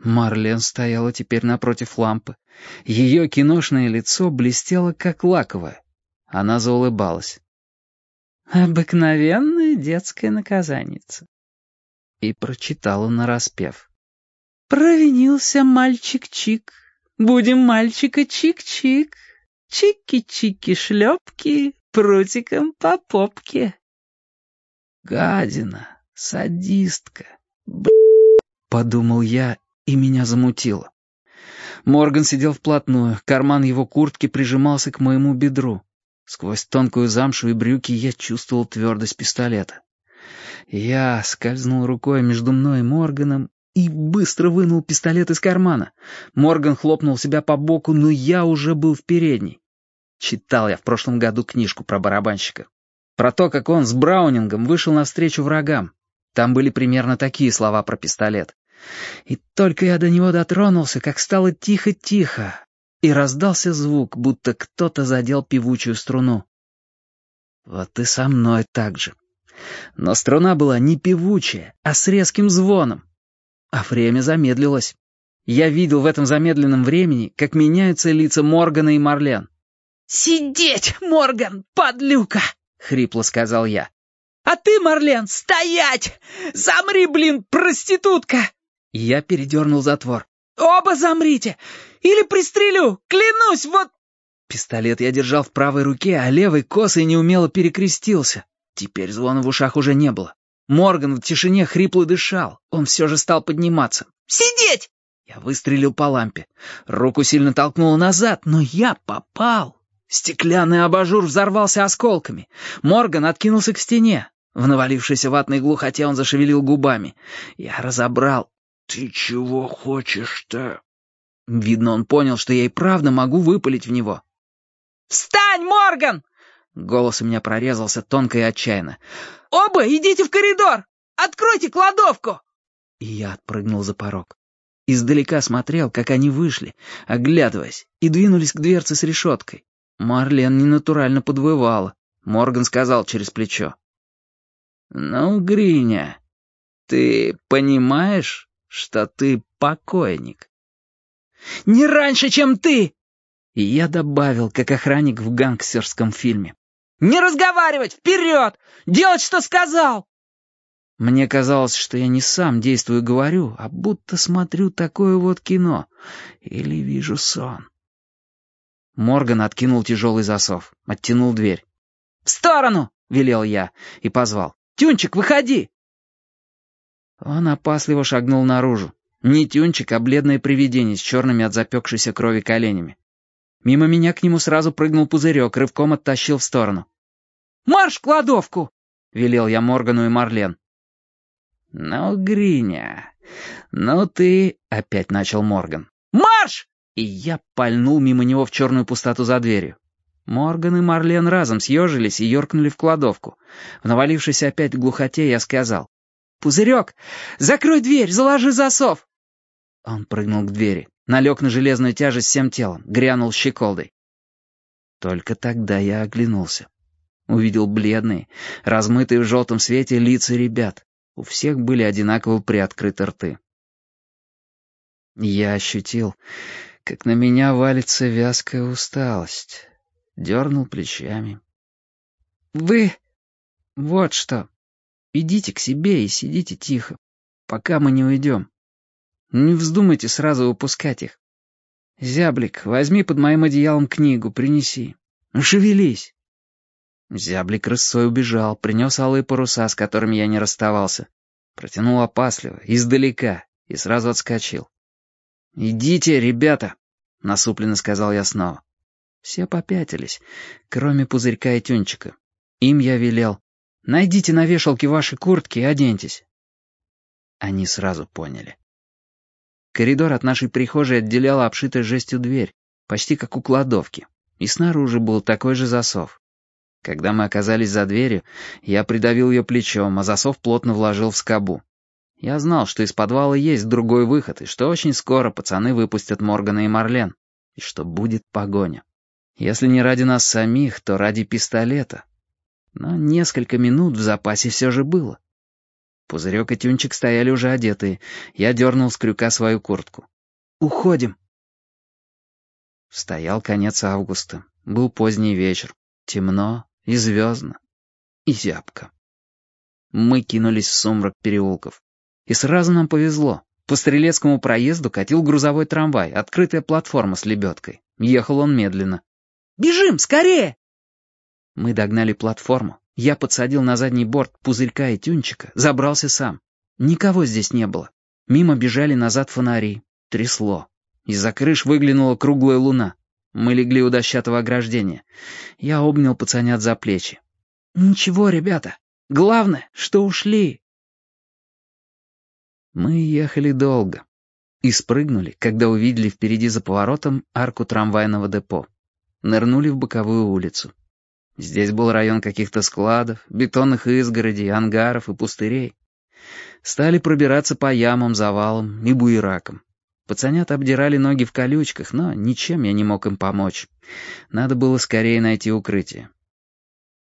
Марлен стояла теперь напротив лампы. Ее киношное лицо блестело, как лаковое. Она заулыбалась. «Обыкновенная детская наказанница». И прочитала нараспев. «Провинился мальчик-чик, будем мальчика чик-чик, чики-чики-шлепки, прутиком по попке». «Гадина, садистка, б***», — подумал я и меня замутило. Морган сидел вплотную, карман его куртки прижимался к моему бедру. Сквозь тонкую замшу и брюки я чувствовал твердость пистолета. Я скользнул рукой между мной и Морганом и быстро вынул пистолет из кармана. Морган хлопнул себя по боку, но я уже был в передней. Читал я в прошлом году книжку про барабанщика. Про то, как он с Браунингом вышел навстречу врагам. Там были примерно такие слова про пистолет. И только я до него дотронулся, как стало тихо-тихо, и раздался звук, будто кто-то задел певучую струну. Вот и со мной так же. Но струна была не певучая, а с резким звоном. А время замедлилось. Я видел в этом замедленном времени, как меняются лица Моргана и Марлен. «Сидеть, Морган, подлюка!» — хрипло сказал я. «А ты, Марлен, стоять! Замри, блин, проститутка!» Я передернул затвор. «Оба замрите! Или пристрелю! Клянусь, вот...» Пистолет я держал в правой руке, а левой косой неумело перекрестился. Теперь звона в ушах уже не было. Морган в тишине хрипло дышал. Он все же стал подниматься. «Сидеть!» Я выстрелил по лампе. Руку сильно толкнуло назад, но я попал. Стеклянный абажур взорвался осколками. Морган откинулся к стене. В навалившейся ватной глухоте он зашевелил губами. Я разобрал «Ты чего хочешь-то?» Видно, он понял, что я и правда могу выпалить в него. «Встань, Морган!» Голос у меня прорезался тонко и отчаянно. «Оба идите в коридор! Откройте кладовку!» И я отпрыгнул за порог. Издалека смотрел, как они вышли, оглядываясь, и двинулись к дверце с решеткой. Марлен ненатурально подвывала. Морган сказал через плечо. «Ну, Гриня, ты понимаешь, что ты покойник. «Не раньше, чем ты!» И я добавил, как охранник в гангстерском фильме. «Не разговаривать! Вперед! Делать, что сказал!» Мне казалось, что я не сам действую и говорю, а будто смотрю такое вот кино. Или вижу сон. Морган откинул тяжелый засов, оттянул дверь. «В сторону!» — велел я и позвал. «Тюнчик, выходи!» Он опасливо шагнул наружу. Не тюнчик, а бледное привидение с черными от запекшейся крови коленями. Мимо меня к нему сразу прыгнул пузырек, рывком оттащил в сторону. «Марш в кладовку!» — велел я Моргану и Марлен. «Ну, Гриня, ну ты...» — опять начал Морган. «Марш!» И я пальнул мимо него в черную пустоту за дверью. Морган и Марлен разом съежились и юркнули в кладовку. В навалившейся опять глухоте я сказал. «Пузырек! Закрой дверь, заложи засов!» Он прыгнул к двери, налег на железную тяжесть всем телом, грянул щеколдой. Только тогда я оглянулся. Увидел бледные, размытые в желтом свете лица ребят. У всех были одинаково приоткрыты рты. Я ощутил, как на меня валится вязкая усталость. Дернул плечами. «Вы... вот что...» Идите к себе и сидите тихо, пока мы не уйдем. Не вздумайте сразу выпускать их. Зяблик, возьми под моим одеялом книгу, принеси. Шевелись. Зяблик рысой убежал, принес алые паруса, с которыми я не расставался. Протянул опасливо, издалека, и сразу отскочил. «Идите, ребята!» — насупленно сказал я снова. Все попятились, кроме пузырька и тюнчика. Им я велел Найдите на вешалке ваши куртки и оденьтесь». Они сразу поняли. Коридор от нашей прихожей отделяла обшитая жестью дверь, почти как у кладовки, и снаружи был такой же засов. Когда мы оказались за дверью, я придавил ее плечом, а засов плотно вложил в скобу. Я знал, что из подвала есть другой выход, и что очень скоро пацаны выпустят Моргана и Марлен, и что будет погоня. Если не ради нас самих, то ради пистолета, но несколько минут в запасе все же было. Пузырек и Тюнчик стояли уже одетые. Я дернул с крюка свою куртку. «Уходим!» Стоял конец августа. Был поздний вечер. Темно и звездно. И зябко. Мы кинулись в сумрак переулков. И сразу нам повезло. По Стрелецкому проезду катил грузовой трамвай, открытая платформа с лебедкой. Ехал он медленно. «Бежим, скорее!» Мы догнали платформу. Я подсадил на задний борт пузырька и тюнчика, забрался сам. Никого здесь не было. Мимо бежали назад фонари. Трясло. Из-за крыш выглянула круглая луна. Мы легли у дощатого ограждения. Я обнял пацанят за плечи. «Ничего, ребята. Главное, что ушли». Мы ехали долго. И спрыгнули, когда увидели впереди за поворотом арку трамвайного депо. Нырнули в боковую улицу. Здесь был район каких-то складов, бетонных изгородей, ангаров и пустырей. Стали пробираться по ямам, завалам и буеракам. Пацанята обдирали ноги в колючках, но ничем я не мог им помочь. Надо было скорее найти укрытие.